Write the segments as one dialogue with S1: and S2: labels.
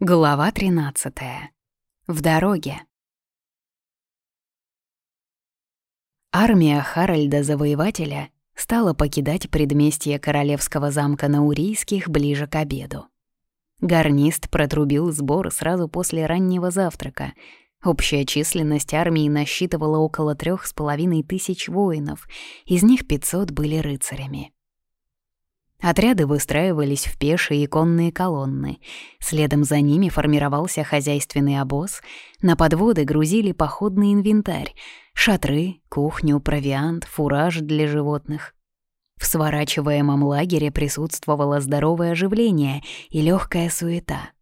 S1: Глава 13. В дороге. Армия Харальда Завоевателя стала покидать предместье королевского замка Наурийских ближе к обеду. Гарнист протрубил сбор сразу после раннего завтрака. Общая численность армии насчитывала около трех с половиной тысяч воинов, из них 500 были рыцарями. Отряды выстраивались в пешие и конные колонны. Следом за ними формировался хозяйственный обоз. На подводы грузили походный инвентарь — шатры, кухню, провиант, фураж для животных. В сворачиваемом лагере присутствовало здоровое оживление и легкая суета —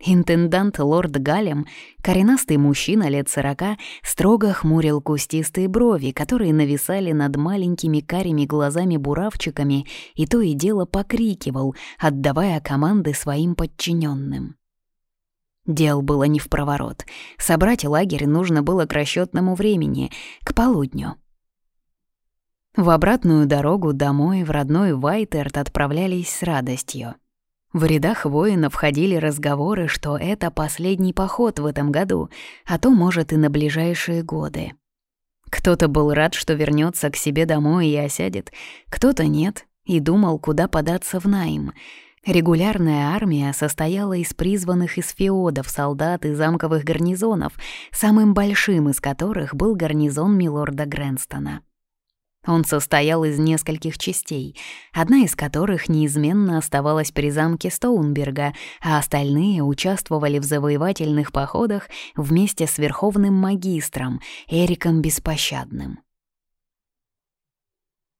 S1: Интендант лорд Галем, коренастый мужчина лет сорока, строго хмурил кустистые брови, которые нависали над маленькими карими глазами-буравчиками и то и дело покрикивал, отдавая команды своим подчиненным. Дел было не в проворот. Собрать лагерь нужно было к расчетному времени, к полудню. В обратную дорогу домой в родной Вайтерт отправлялись с радостью — в рядах воинов ходили разговоры, что это последний поход в этом году, а то, может, и на ближайшие годы. Кто-то был рад, что вернется к себе домой и осядет, кто-то нет и думал, куда податься в найм. Регулярная армия состояла из призванных из феодов солдат и замковых гарнизонов, самым большим из которых был гарнизон милорда Грэнстона. Он состоял из нескольких частей, одна из которых неизменно оставалась при замке Стоунберга, а остальные участвовали в завоевательных походах вместе с верховным магистром Эриком Беспощадным.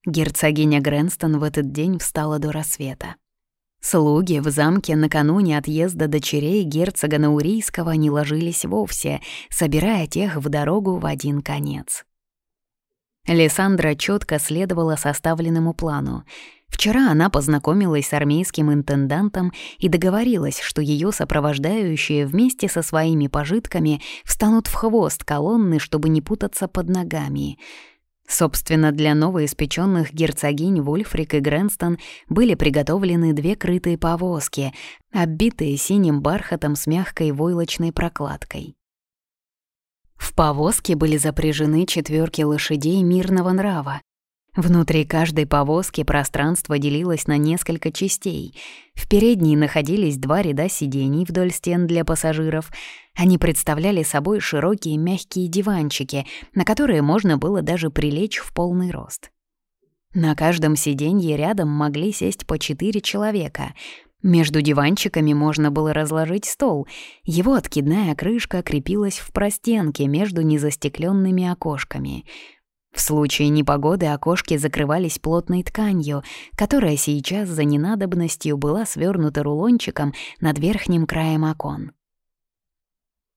S1: Герцогиня Грэнстон в этот день встала до рассвета. Слуги в замке накануне отъезда дочерей герцога Наурийского не ложились вовсе, собирая тех в дорогу в один конец. Лиссандра четко следовала составленному плану. Вчера она познакомилась с армейским интендантом и договорилась, что ее сопровождающие вместе со своими пожитками встанут в хвост колонны, чтобы не путаться под ногами. Собственно, для новоиспеченных герцогинь Вульфрик и Грэнстон были приготовлены две крытые повозки, оббитые синим бархатом с мягкой войлочной прокладкой. В повозке были запряжены четверки лошадей мирного нрава. Внутри каждой повозки пространство делилось на несколько частей. В передней находились два ряда сидений вдоль стен для пассажиров. Они представляли собой широкие мягкие диванчики, на которые можно было даже прилечь в полный рост. На каждом сиденье рядом могли сесть по четыре человека — между диванчиками можно было разложить стол. Его откидная крышка крепилась в простенке между незастекленными окошками. В случае непогоды окошки закрывались плотной тканью, которая сейчас за ненадобностью была свернута рулончиком над верхним краем окон.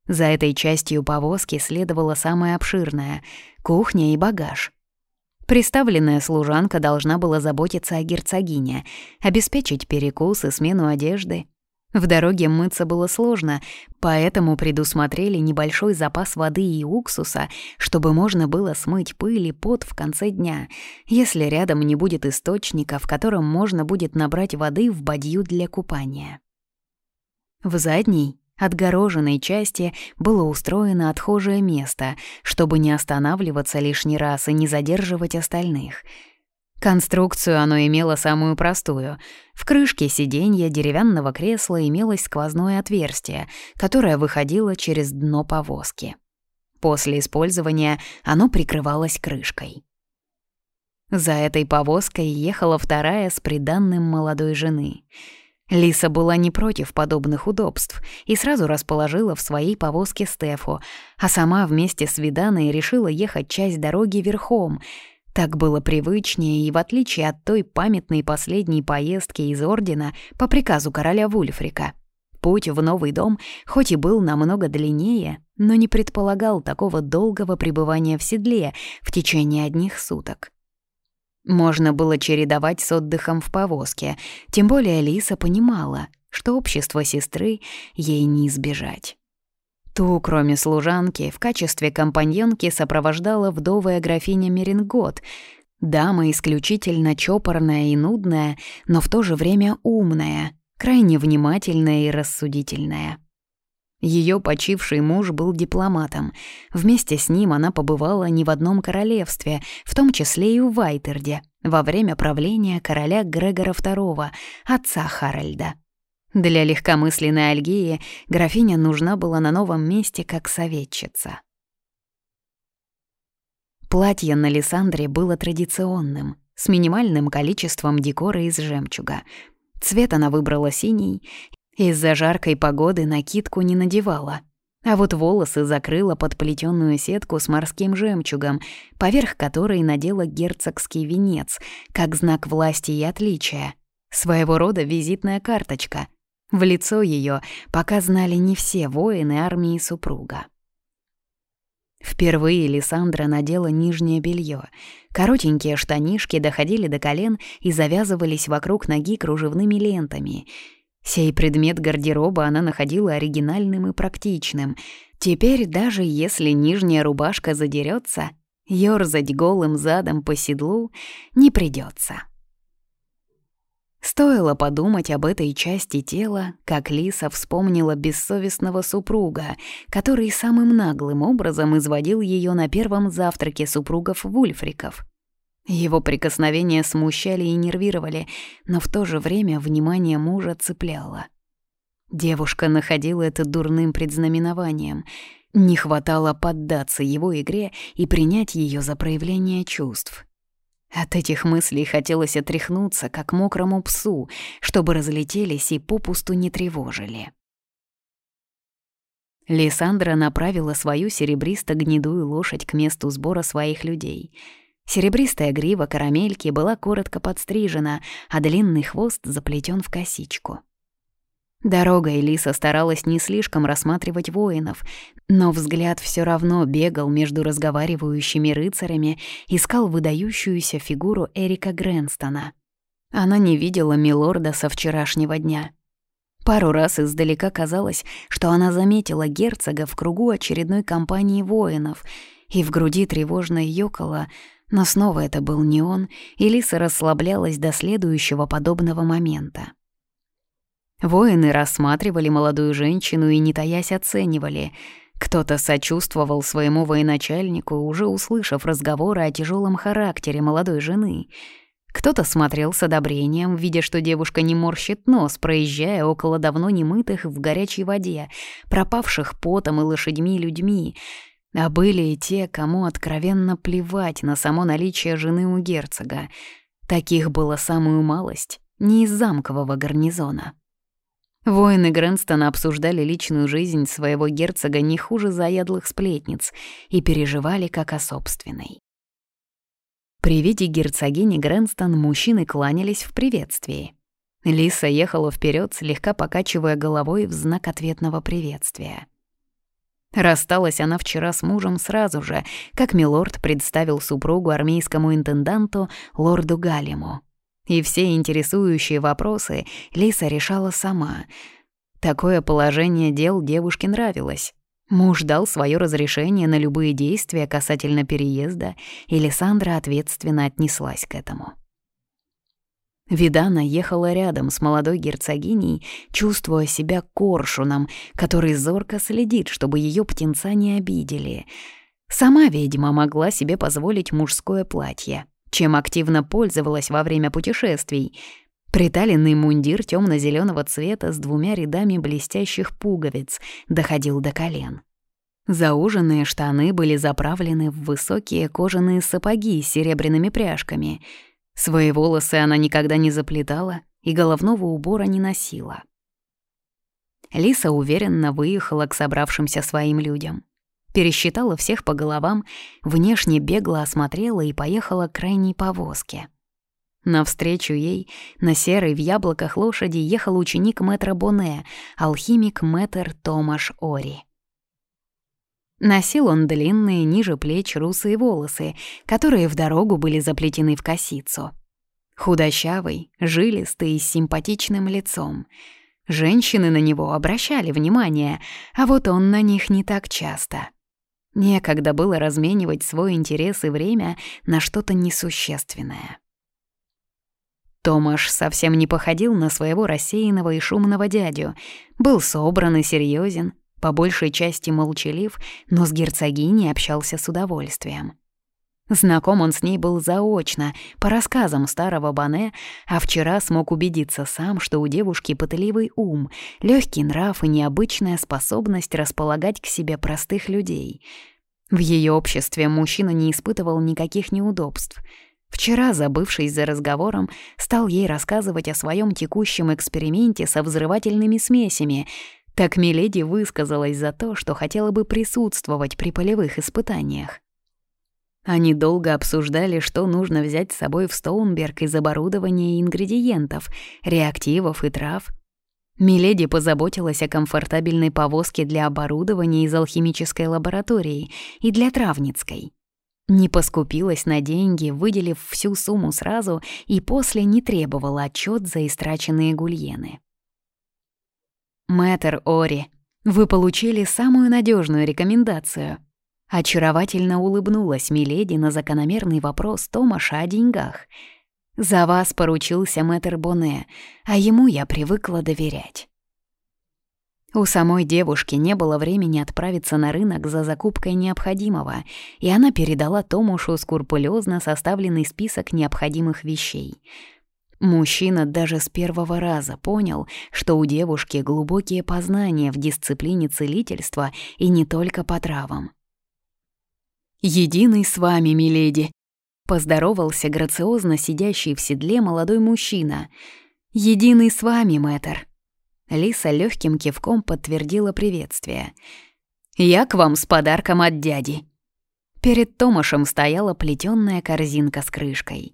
S1: За этой частью повозки следовала самая обширная — кухня и багаж — Приставленная служанка должна была заботиться о герцогине, обеспечить перекус и смену одежды. В дороге мыться было сложно, поэтому предусмотрели небольшой запас воды и уксуса, чтобы можно было смыть пыль и пот в конце дня, если рядом не будет источника, в котором можно будет набрать воды в бадью для купания. В задней, отгороженной части было устроено отхожее место, чтобы не останавливаться лишний раз и не задерживать остальных. Конструкцию оно имело самую простую. В крышке сиденья деревянного кресла имелось сквозное отверстие, которое выходило через дно повозки. После использования оно прикрывалось крышкой. За этой повозкой ехала вторая с приданным молодой жены — Лиса была не против подобных удобств и сразу расположила в своей повозке Стефу, а сама вместе с Виданой решила ехать часть дороги верхом. Так было привычнее, и в отличие от той памятной последней поездки из Ордена по приказу короля Вульфрика, путь в новый дом хоть и был намного длиннее, но не предполагал такого долгого пребывания в седле в течение одних суток. Можно было чередовать с отдыхом в повозке, тем более Лиса понимала, что общество сестры ей не избежать. Ту, кроме служанки, в качестве компаньонки сопровождала вдовая графиня Мерингот, дама исключительно чопорная и нудная, но в то же время умная, крайне внимательная и рассудительная. Ее почивший муж был дипломатом. Вместе с ним она побывала не в одном королевстве, в том числе и в Вайтерде, во время правления короля Грегора II, отца Харальда. Для легкомысленной Альгии графиня нужна была на новом месте как советчица. Платье на Лиссандре было традиционным, с минимальным количеством декора из жемчуга. Цвет она выбрала синий, из-за жаркой погоды накидку не надевала. А вот волосы закрыла под плетённую сетку с морским жемчугом, поверх которой надела герцогский венец, как знак власти и отличия. Своего рода визитная карточка. В лицо её пока знали не все воины армии супруга. Впервые Лиссандра надела нижнее белье. Коротенькие штанишки доходили до колен и завязывались вокруг ноги кружевными лентами. Сей предмет гардероба она находила оригинальным и практичным. Теперь даже если нижняя рубашка задерется, ёрзать голым задом по седлу не придется. Стоило подумать об этой части тела, как Лиса вспомнила бессовестного супруга, который самым наглым образом изводил ее на первом завтраке супругов Вульфриков. Его прикосновения смущали и нервировали, но в то же время внимание мужа цепляло. Девушка находила это дурным предзнаменованием. Не хватало поддаться его игре и принять ее за проявление чувств — от этих мыслей хотелось отряхнуться, как мокрому псу, чтобы разлетелись и попусту не тревожили. Лиссандра направила свою серебристо-гнедую лошадь к месту сбора своих людей. Серебристая грива карамельки была коротко подстрижена, а длинный хвост заплетен в косичку. Дорогой Лиса старалась не слишком рассматривать воинов, но взгляд все равно бегал между разговаривающими рыцарями, искал выдающуюся фигуру Эрика Грэнстона. Она не видела Милорда со вчерашнего дня. Пару раз издалека казалось, что она заметила герцога в кругу очередной компании воинов, и в груди тревожно ёкало, но снова это был не он, и Лиса расслаблялась до следующего подобного момента. Воины рассматривали молодую женщину и, не таясь, оценивали. Кто-то сочувствовал своему военачальнику, уже услышав разговоры о тяжелом характере молодой жены. Кто-то смотрел с одобрением, видя, что девушка не морщит нос, проезжая около давно немытых в горячей воде, пропавших потом и лошадьми людьми. А были и те, кому откровенно плевать на само наличие жены у герцога. Таких было самую малость, не из замкового гарнизона. Воины Грэнстона обсуждали личную жизнь своего герцога не хуже заядлых сплетниц и переживали как о собственной. При виде герцогини Грэнстон мужчины кланялись в приветствии. Лиса ехала вперед, слегка покачивая головой в знак ответного приветствия. Рассталась она вчера с мужем сразу же, как милорд представил супругу армейскому интенданту лорду Галиму. И все интересующие вопросы Лиса решала сама. Такое положение дел девушке нравилось. Муж дал свое разрешение на любые действия касательно переезда, и Лиссандра ответственно отнеслась к этому. Видана ехала рядом с молодой герцогиней, чувствуя себя коршуном, который зорко следит, чтобы ее птенца не обидели. Сама ведьма могла себе позволить мужское платье, чем активно пользовалась во время путешествий. Приталенный мундир темно зеленого цвета с двумя рядами блестящих пуговиц доходил до колен. Зауженные штаны были заправлены в высокие кожаные сапоги с серебряными пряжками. Свои волосы она никогда не заплетала и головного убора не носила. Лиса уверенно выехала к собравшимся своим людям пересчитала всех по головам, внешне бегло осмотрела и поехала к крайней повозке. Навстречу ей на серой в яблоках лошади ехал ученик мэтра Боне, алхимик мэтр Томаш Ори. Носил он длинные, ниже плеч русые волосы, которые в дорогу были заплетены в косицу. Худощавый, жилистый с симпатичным лицом. Женщины на него обращали внимание, а вот он на них не так часто — Некогда было разменивать свой интерес и время на что-то несущественное. Томаш совсем не походил на своего рассеянного и шумного дядю, был собран и серьезен, по большей части молчалив, но с герцогиней общался с удовольствием. Знаком он с ней был заочно, по рассказам старого Бане, а вчера смог убедиться сам, что у девушки пытливый ум, легкий нрав и необычная способность располагать к себе простых людей. В ее обществе мужчина не испытывал никаких неудобств. Вчера, забывшись за разговором, стал ей рассказывать о своем текущем эксперименте со взрывательными смесями. Так Миледи высказалась за то, что хотела бы присутствовать при полевых испытаниях. Они долго обсуждали, что нужно взять с собой в Стоунберг из оборудования и ингредиентов, реактивов и трав. Миледи позаботилась о комфортабельной повозке для оборудования из алхимической лаборатории и для травницкой. Не поскупилась на деньги, выделив всю сумму сразу, и после не требовала отчет за истраченные гульены. «Мэтр Ори, вы получили самую надежную рекомендацию», Очаровательно улыбнулась Миледи на закономерный вопрос Томаша о деньгах. «За вас поручился мэтр Боне, а ему я привыкла доверять». У самой девушки не было времени отправиться на рынок за закупкой необходимого, и она передала Томушу скрупулезно составленный список необходимых вещей. Мужчина даже с первого раза понял, что у девушки глубокие познания в дисциплине целительства и не только по травам. «Единый с вами, миледи», — поздоровался грациозно сидящий в седле молодой мужчина. «Единый с вами, мэтр». Лиса легким кивком подтвердила приветствие. «Я к вам с подарком от дяди». Перед Томашем стояла плетённая корзинка с крышкой.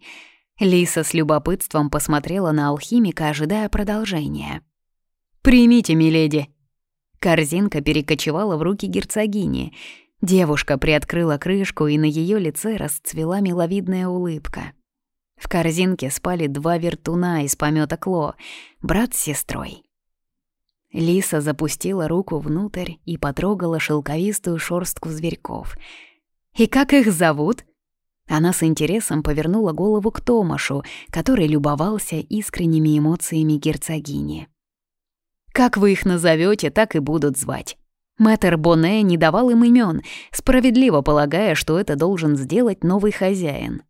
S1: Лиса с любопытством посмотрела на алхимика, ожидая продолжения. «Примите, миледи». Корзинка перекочевала в руки герцогини — Девушка приоткрыла крышку, и на ее лице расцвела миловидная улыбка. В корзинке спали два вертуна из помета Кло, брат с сестрой. Лиса запустила руку внутрь и потрогала шелковистую шорстку зверьков. «И как их зовут?» Она с интересом повернула голову к Томашу, который любовался искренними эмоциями герцогини. «Как вы их назовете, так и будут звать. Мэтр Боне не давал им имен, справедливо полагая, что это должен сделать новый хозяин.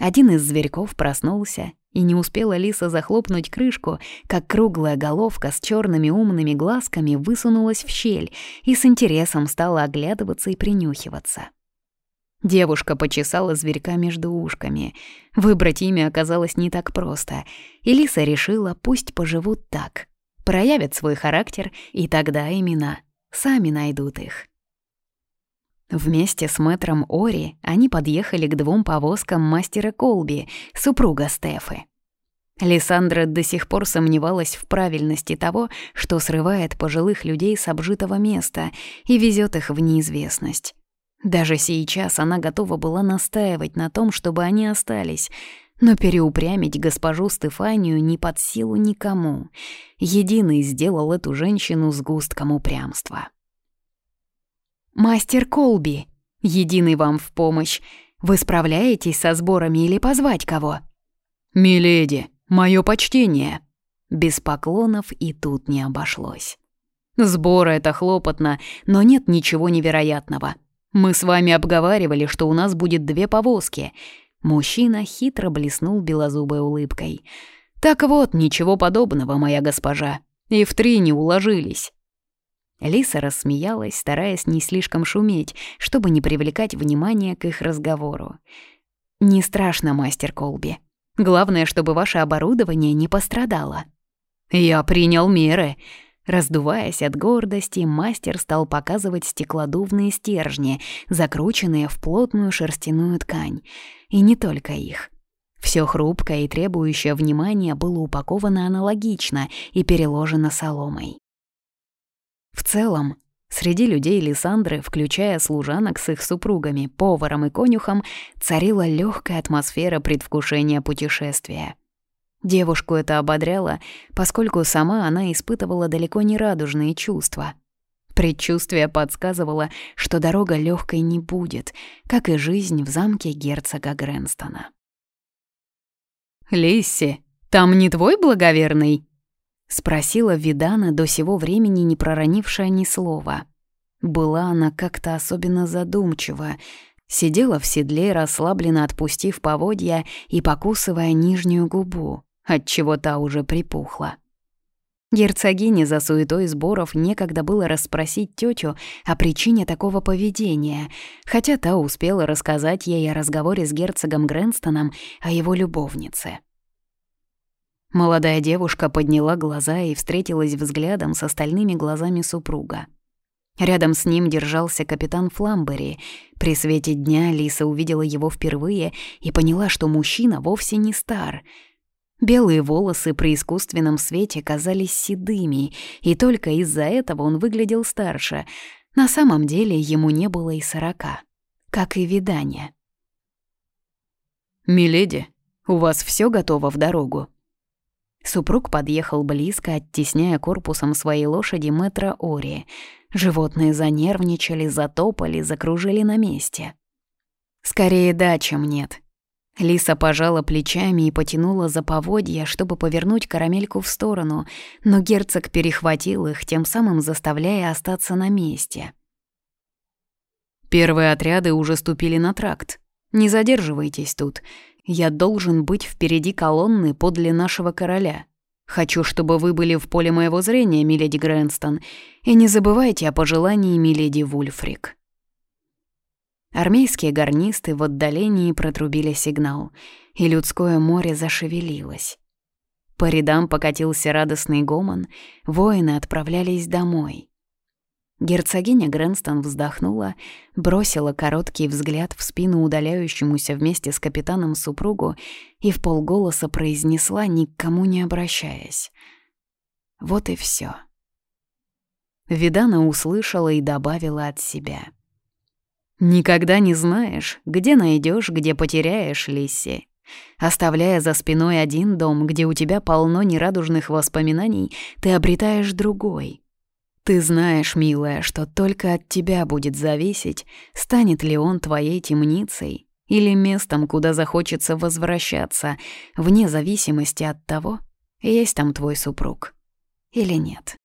S1: Один из зверьков проснулся, и не успела Лиса захлопнуть крышку, как круглая головка с черными умными глазками высунулась в щель и с интересом стала оглядываться и принюхиваться. Девушка почесала зверька между ушками. Выбрать имя оказалось не так просто, и Лиса решила, пусть поживут так проявят свой характер, и тогда имена сами найдут их. Вместе с мэтром Ори они подъехали к двум повозкам мастера Колби, супруга Стефы. Лиссандра до сих пор сомневалась в правильности того, что срывает пожилых людей с обжитого места и везет их в неизвестность. Даже сейчас она готова была настаивать на том, чтобы они остались — но переупрямить госпожу Стефанию не под силу никому. Единый сделал эту женщину сгустком упрямства. «Мастер Колби, единый вам в помощь. Вы справляетесь со сборами или позвать кого?» «Миледи, мое почтение!» Без поклонов и тут не обошлось. Сборы — это хлопотно, но нет ничего невероятного. Мы с вами обговаривали, что у нас будет две повозки — Мужчина хитро блеснул белозубой улыбкой. «Так вот, ничего подобного, моя госпожа. И в три не уложились». Лиса рассмеялась, стараясь не слишком шуметь, чтобы не привлекать внимание к их разговору. «Не страшно, мастер Колби. Главное, чтобы ваше оборудование не пострадало». «Я принял меры», Раздуваясь от гордости, мастер стал показывать стеклодувные стержни, закрученные в плотную шерстяную ткань. И не только их. Все хрупкое и требующее внимания было упаковано аналогично и переложено соломой. В целом, среди людей Лиссандры, включая служанок с их супругами, поваром и конюхом, царила легкая атмосфера предвкушения путешествия — Девушку это ободряло, поскольку сама она испытывала далеко не радужные чувства. Предчувствие подсказывало, что дорога легкой не будет, как и жизнь в замке герцога Грэнстона. «Лисси, там не твой благоверный?» — спросила Видана, до сего времени не проронившая ни слова. Была она как-то особенно задумчива, сидела в седле, расслабленно отпустив поводья и покусывая нижнюю губу, отчего та уже припухла. Герцогине за суетой сборов некогда было расспросить тетю о причине такого поведения, хотя та успела рассказать ей о разговоре с герцогом Грэнстоном о его любовнице. Молодая девушка подняла глаза и встретилась взглядом с остальными глазами супруга. Рядом с ним держался капитан Фламбери. При свете дня Лиса увидела его впервые и поняла, что мужчина вовсе не стар — Белые волосы при искусственном свете казались седыми, и только из-за этого он выглядел старше. На самом деле ему не было и сорока, как и видание. «Миледи, у вас все готово в дорогу?» Супруг подъехал близко, оттесняя корпусом своей лошади метра Ори. Животные занервничали, затопали, закружили на месте. «Скорее да, чем нет», Лиса пожала плечами и потянула за поводья, чтобы повернуть карамельку в сторону, но герцог перехватил их, тем самым заставляя остаться на месте. «Первые отряды уже ступили на тракт. Не задерживайтесь тут. Я должен быть впереди колонны подле нашего короля. Хочу, чтобы вы были в поле моего зрения, миледи Грэнстон, и не забывайте о пожелании миледи Вульфрик». Армейские гарнисты в отдалении протрубили сигнал, и людское море зашевелилось. По рядам покатился радостный гомон, воины отправлялись домой. Герцогиня Грэнстон вздохнула, бросила короткий взгляд в спину удаляющемуся вместе с капитаном супругу и в полголоса произнесла, никому не обращаясь. Вот и все. Видана услышала и добавила от себя — Никогда не знаешь, где найдешь, где потеряешь, Лисси. Оставляя за спиной один дом, где у тебя полно нерадужных воспоминаний, ты обретаешь другой. Ты знаешь, милая, что только от тебя будет зависеть, станет ли он твоей темницей или местом, куда захочется возвращаться, вне зависимости от того, есть там твой супруг или нет.